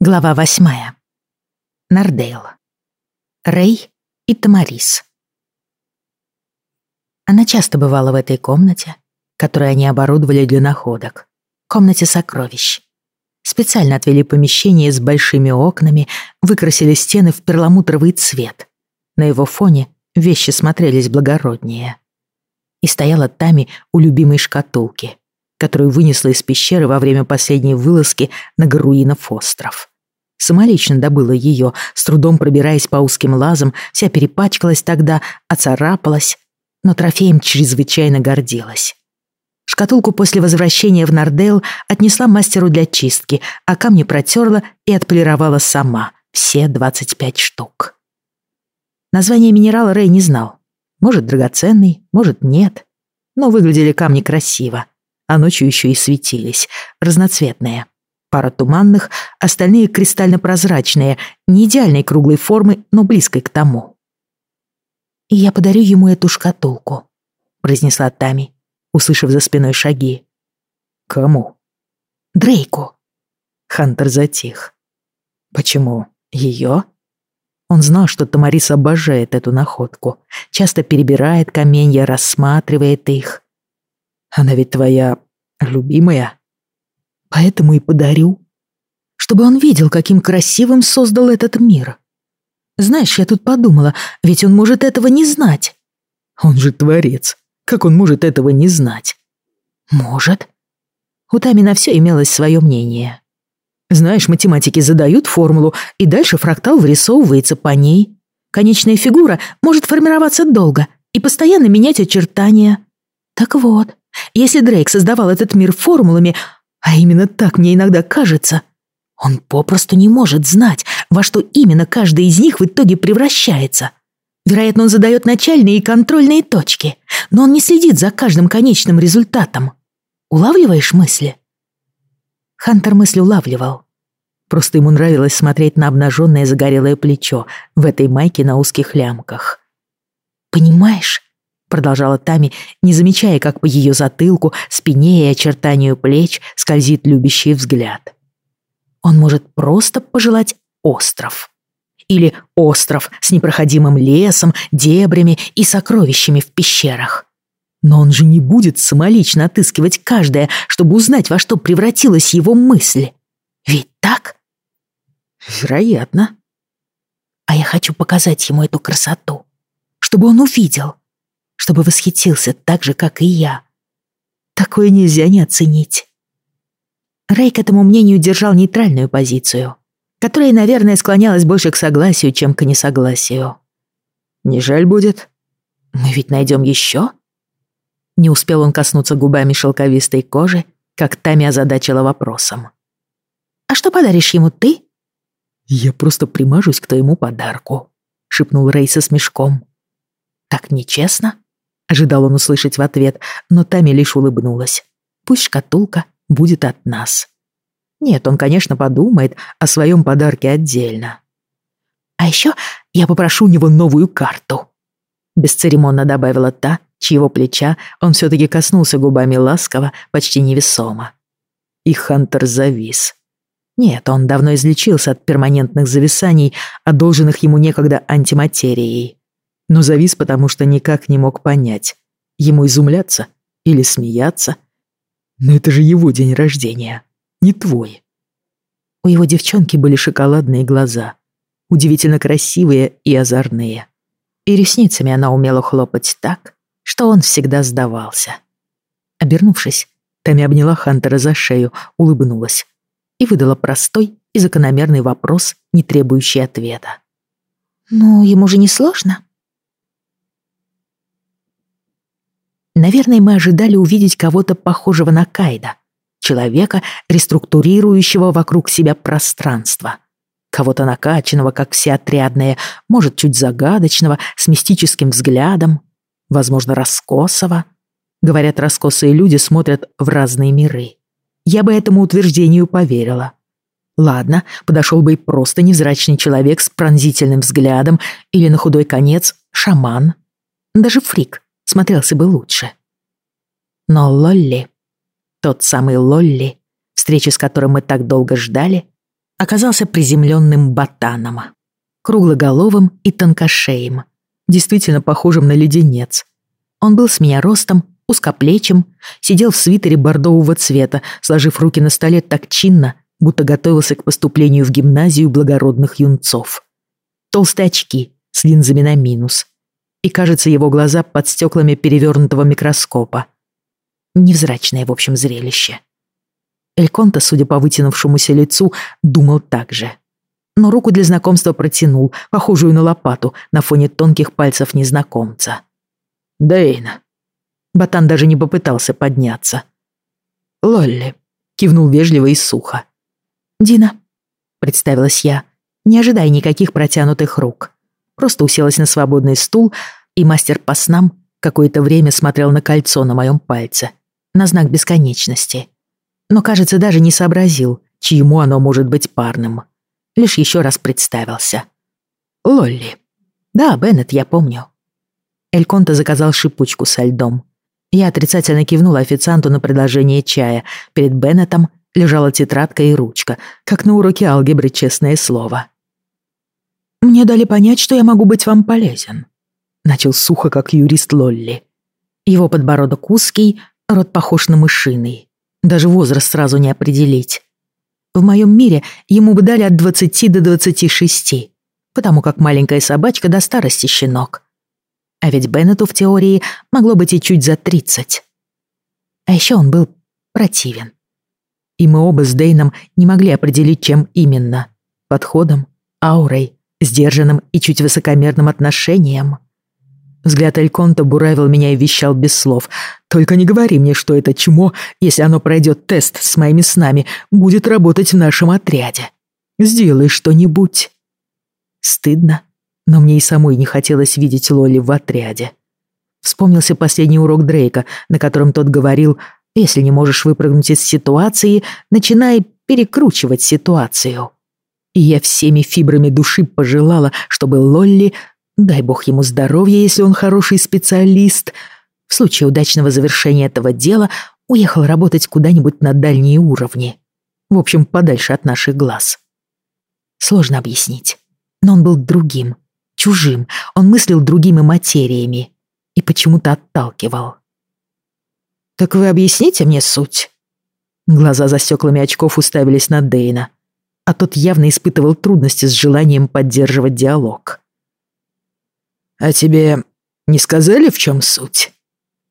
Глава восьмая. Нардейл. Рэй и Тамарис. Она часто бывала в этой комнате, которую они оборудовали для находок. Комнате сокровищ. Специально отвели помещение с большими окнами, выкрасили стены в перламутровый цвет. На его фоне вещи смотрелись благороднее. И стояла Тами у любимой шкатулки, которую вынесла из пещеры во время последней вылазки на Гаруинов остров. Самолично добыла ее, с трудом пробираясь по узким лазам, вся перепачкалась тогда, оцарапалась, но трофеем чрезвычайно гордилась. Шкатулку после возвращения в Нардейл отнесла мастеру для чистки, а камни протерла и отполировала сама, все 25 штук. Название минерала Рэй не знал. Может, драгоценный, может, нет. Но выглядели камни красиво а ночью еще и светились, разноцветные. Пара туманных, остальные кристально-прозрачные, не идеальной круглой формы, но близкой к тому. «И я подарю ему эту шкатулку», — произнесла Тами, услышав за спиной шаги. «Кому?» «Дрейку». Хантер затих. «Почему? Ее?» Он знал, что Тамарис обожает эту находку, часто перебирает каменья, рассматривает их. Она ведь твоя любимая. Поэтому и подарю. Чтобы он видел, каким красивым создал этот мир. Знаешь, я тут подумала, ведь он может этого не знать. Он же творец. Как он может этого не знать? Может. У Тами на все имелось свое мнение. Знаешь, математики задают формулу, и дальше фрактал вырисовывается по ней. Конечная фигура может формироваться долго и постоянно менять очертания. Так вот, если Дрейк создавал этот мир формулами, а именно так мне иногда кажется, он попросту не может знать, во что именно каждый из них в итоге превращается. Вероятно, он задает начальные и контрольные точки, но он не следит за каждым конечным результатом. Улавливаешь мысли? Хантер мысли улавливал. Просто ему нравилось смотреть на обнаженное загорелое плечо в этой майке на узких лямках. «Понимаешь, продолжала Тами, не замечая, как по ее затылку, спине и очертанию плеч скользит любящий взгляд. Он может просто пожелать остров. Или остров с непроходимым лесом, дебрями и сокровищами в пещерах. Но он же не будет самолично отыскивать каждое, чтобы узнать, во что превратилась его мысль. Ведь так? Вероятно. А я хочу показать ему эту красоту, чтобы он увидел, чтобы восхитился так же, как и я. Такое нельзя не оценить. Рэй к этому мнению держал нейтральную позицию, которая, наверное, склонялась больше к согласию, чем к несогласию. «Не жаль будет? Мы ведь найдем еще?» Не успел он коснуться губами шелковистой кожи, как Тами озадачила вопросом. «А что подаришь ему ты?» «Я просто примажусь к твоему подарку», — шепнул Рэй со смешком. «Так нечестно?» Ожидал он услышать в ответ, но Тами лишь улыбнулась. Пусть шкатулка будет от нас. Нет, он, конечно, подумает о своем подарке отдельно. А еще я попрошу у него новую карту. Бесцеремонно добавила та, чьего плеча он все-таки коснулся губами ласково, почти невесомо. И Хантер завис. Нет, он давно излечился от перманентных зависаний, одолженных ему некогда антиматерией но завис, потому что никак не мог понять, ему изумляться или смеяться. Но это же его день рождения, не твой. У его девчонки были шоколадные глаза, удивительно красивые и озорные. И ресницами она умела хлопать так, что он всегда сдавался. Обернувшись, Тами обняла Хантера за шею, улыбнулась и выдала простой и закономерный вопрос, не требующий ответа. «Ну, ему же не сложно?» Наверное, мы ожидали увидеть кого-то похожего на Кайда. Человека, реструктурирующего вокруг себя пространство. Кого-то накачанного, как все отрядные, может, чуть загадочного, с мистическим взглядом. Возможно, раскосого. Говорят, раскосые люди смотрят в разные миры. Я бы этому утверждению поверила. Ладно, подошел бы и просто невзрачный человек с пронзительным взглядом или на худой конец шаман. Даже фрик смотрелся бы лучше. Но Лолли, тот самый Лолли, встречи с которым мы так долго ждали, оказался приземленным ботаном. Круглоголовым и тонкошеем. Действительно похожим на леденец. Он был с меня ростом, узкоплечим, сидел в свитере бордового цвета, сложив руки на столе так чинно, будто готовился к поступлению в гимназию благородных юнцов. Толстые очки с линзами на минус. И, кажется, его глаза под стеклами перевернутого микроскопа. Невзрачное, в общем, зрелище. Эльконта, судя по вытянувшемуся лицу, думал так же. Но руку для знакомства протянул, похожую на лопату, на фоне тонких пальцев незнакомца. «Дэйна». Ботан даже не попытался подняться. «Лолли», — кивнул вежливо и сухо. «Дина», — представилась я, не ожидая никаких протянутых рук. Просто уселась на свободный стул, и мастер по снам какое-то время смотрел на кольцо на моем пальце, на знак бесконечности. Но, кажется, даже не сообразил, чьему оно может быть парным. Лишь еще раз представился. «Лолли». «Да, Беннет, я помню». Эльконта заказал шипучку со льдом. Я отрицательно кивнула официанту на предложение чая. Перед Беннетом лежала тетрадка и ручка, как на уроке алгебры, честное слово. «Мне дали понять, что я могу быть вам полезен», — начал сухо, как юрист Лолли. Его подбородок узкий, рот похож на мышиный. Даже возраст сразу не определить. В моем мире ему бы дали от 20 до 26, потому как маленькая собачка до старости щенок. А ведь Беннету в теории могло быть и чуть за 30. А еще он был противен. И мы оба с Дейном не могли определить, чем именно. Подходом, аурой, сдержанным и чуть высокомерным отношением. Взгляд Эльконта буравил меня и вещал без слов. «Только не говори мне, что это чмо, если оно пройдет тест с моими снами, будет работать в нашем отряде. Сделай что-нибудь». Стыдно, но мне и самой не хотелось видеть Лоли в отряде. Вспомнился последний урок Дрейка, на котором тот говорил, если не можешь выпрыгнуть из ситуации, начинай перекручивать ситуацию. И я всеми фибрами души пожелала, чтобы Лолли, дай бог ему здоровья, если он хороший специалист, в случае удачного завершения этого дела уехал работать куда-нибудь на дальние уровни. В общем, подальше от наших глаз. Сложно объяснить. Но он был другим, чужим. Он мыслил другими материями и почему-то отталкивал. «Так вы объясните мне суть?» Глаза за стеклами очков уставились на Дейна, а тот явно испытывал трудности с желанием поддерживать диалог. «А тебе не сказали, в чем суть?»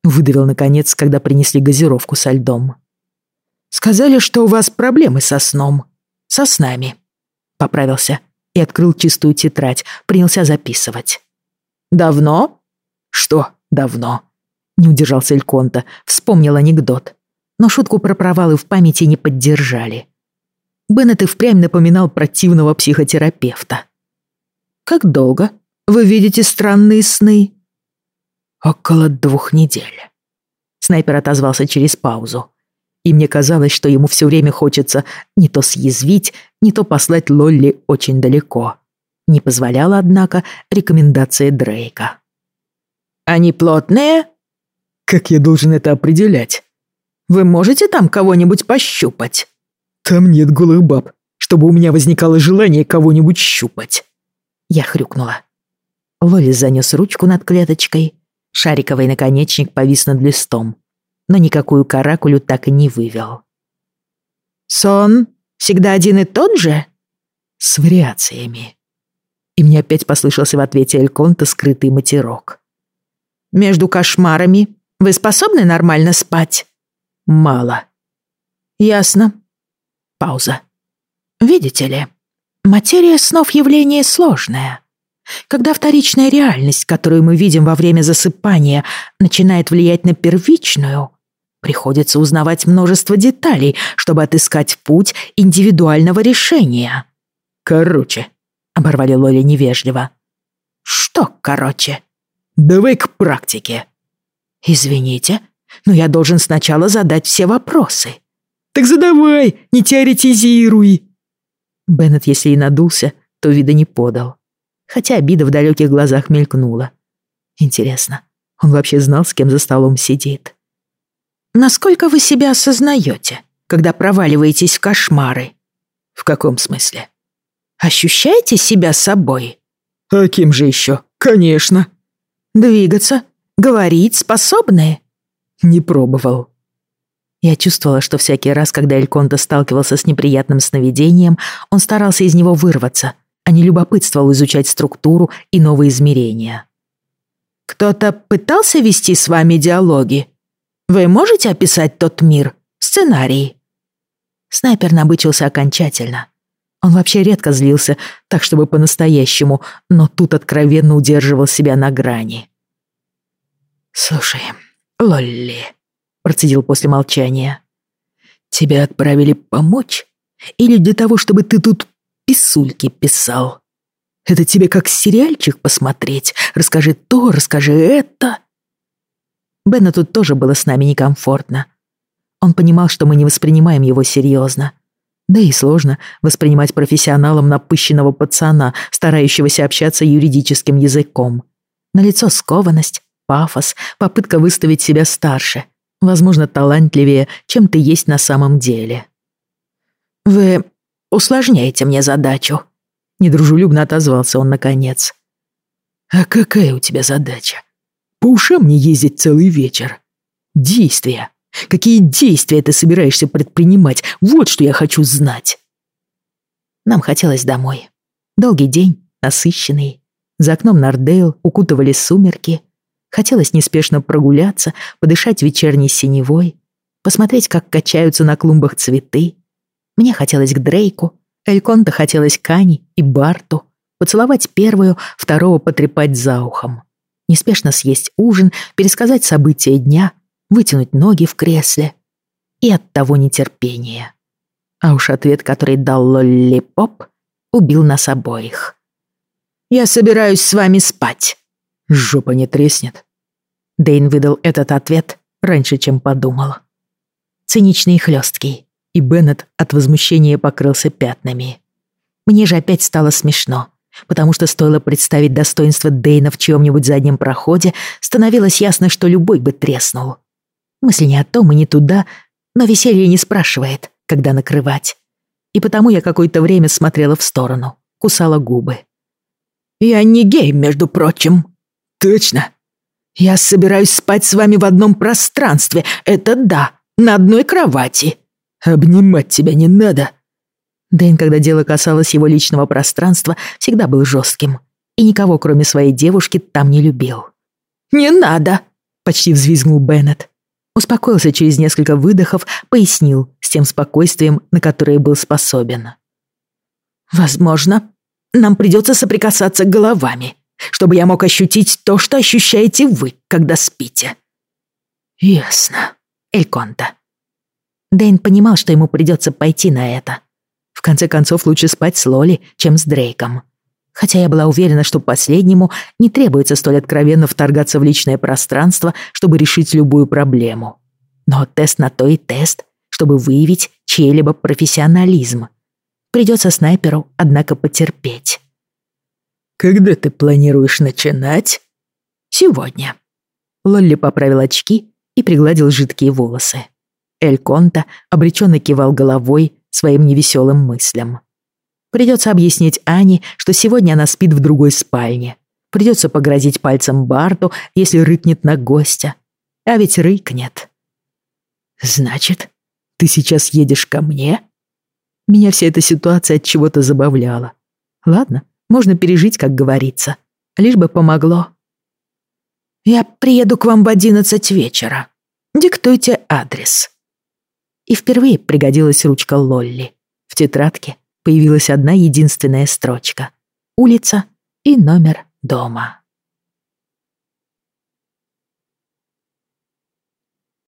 Выдавил, наконец, когда принесли газировку со льдом. «Сказали, что у вас проблемы со сном. Со снами». Поправился и открыл чистую тетрадь, принялся записывать. «Давно?» «Что давно?» Не удержался Эльконта, вспомнил анекдот. Но шутку про провалы в памяти не поддержали. Беннет и впрямь напоминал противного психотерапевта. «Как долго вы видите странные сны?» «Около двух недель». Снайпер отозвался через паузу. И мне казалось, что ему все время хочется не то съязвить, не то послать Лолли очень далеко. Не позволяла, однако, рекомендация Дрейка. «Они плотные?» Как я должен это определять? Вы можете там кого-нибудь пощупать? Там нет голых баб, чтобы у меня возникало желание кого-нибудь щупать. Я хрюкнула. Лолис занес ручку над клеточкой. Шариковый наконечник повис над листом, но никакую каракулю так и не вывел. «Сон всегда один и тот же?» «С вариациями». И мне опять послышался в ответе Эльконта скрытый матерок. «Между кошмарами вы способны нормально спать? Мало. Ясно. Пауза. Видите ли, материя снов явление сложное. Когда вторичная реальность, которую мы видим во время засыпания, начинает влиять на первичную, приходится узнавать множество деталей, чтобы отыскать путь индивидуального решения. Короче, оборвали Лоли невежливо. Что короче? Давай к практике. «Извините, но я должен сначала задать все вопросы». «Так задавай, не теоретизируй!» Беннет, если и надулся, то вида не подал. Хотя обида в далеких глазах мелькнула. Интересно, он вообще знал, с кем за столом сидит? «Насколько вы себя осознаете, когда проваливаетесь в кошмары?» «В каком смысле?» «Ощущаете себя собой?» «А кем же еще? Конечно!» «Двигаться? Говорить способны?» «Не пробовал». Я чувствовала, что всякий раз, когда Эльконта сталкивался с неприятным сновидением, он старался из него вырваться, а не любопытствовал изучать структуру и новые измерения. «Кто-то пытался вести с вами диалоги? Вы можете описать тот мир, сценарий?» Снайпер набычился окончательно. Он вообще редко злился, так чтобы по-настоящему, но тут откровенно удерживал себя на грани. «Слушай, Лолли», — процедил после молчания, — «тебя отправили помочь? Или для того, чтобы ты тут писульки писал? Это тебе как сериальчик посмотреть? Расскажи то, расскажи это». Бену тут тоже было с нами некомфортно. Он понимал, что мы не воспринимаем его серьезно. Да и сложно воспринимать профессионалом напыщенного пацана, старающегося общаться юридическим языком. Налицо скованность, пафос, попытка выставить себя старше, возможно, талантливее, чем ты есть на самом деле. «Вы усложняете мне задачу», — недружелюбно отозвался он наконец. «А какая у тебя задача? По ушам не ездить целый вечер. Действия. Какие действия ты собираешься предпринимать? Вот что я хочу знать». Нам хотелось домой. Долгий день, насыщенный. За окном Нардейл укутывали сумерки. Хотелось неспешно прогуляться, подышать вечерней синевой, посмотреть, как качаются на клумбах цветы. Мне хотелось к Дрейку, Эльконта хотелось к Ане и Барту, поцеловать первую, второго потрепать за ухом. Неспешно съесть ужин, пересказать события дня, вытянуть ноги в кресле. И от того нетерпения. А уж ответ, который дал Лолли Поп, убил нас обоих. «Я собираюсь с вами спать». «Жопа не треснет». Дейн выдал этот ответ раньше, чем подумал. Циничный и хлёсткий, и Беннет от возмущения покрылся пятнами. Мне же опять стало смешно, потому что стоило представить достоинство Дейна в чьем-нибудь заднем проходе, становилось ясно, что любой бы треснул. Мысли не о том и не туда, но веселье не спрашивает, когда накрывать. И потому я какое-то время смотрела в сторону, кусала губы. «Я не гей, между прочим». «Точно?» «Я собираюсь спать с вами в одном пространстве, это да, на одной кровати». «Обнимать тебя не надо». Дэйн, когда дело касалось его личного пространства, всегда был жестким. И никого, кроме своей девушки, там не любил. «Не надо!» — почти взвизгнул Беннет. Успокоился через несколько выдохов, пояснил с тем спокойствием, на которое был способен. «Возможно, нам придется соприкасаться головами, чтобы я мог ощутить то, что ощущаете вы, когда спите». «Ясно, Эльконта». Дэйн понимал, что ему придется пойти на это. В конце концов, лучше спать с Лоли, чем с Дрейком хотя я была уверена, что последнему не требуется столь откровенно вторгаться в личное пространство, чтобы решить любую проблему. Но тест на то и тест, чтобы выявить чей-либо профессионализм. Придется снайперу, однако, потерпеть. «Когда ты планируешь начинать?» «Сегодня». Лолли поправил очки и пригладил жидкие волосы. Эль Конта обреченно кивал головой своим невеселым мыслям. Придется объяснить Ане, что сегодня она спит в другой спальне. Придется погрозить пальцем Барту, если рыкнет на гостя. А ведь рыкнет. «Значит, ты сейчас едешь ко мне?» Меня вся эта ситуация от чего-то забавляла. Ладно, можно пережить, как говорится. Лишь бы помогло. «Я приеду к вам в одиннадцать вечера. Диктуйте адрес». И впервые пригодилась ручка Лолли. В тетрадке появилась одна единственная строчка. Улица и номер дома.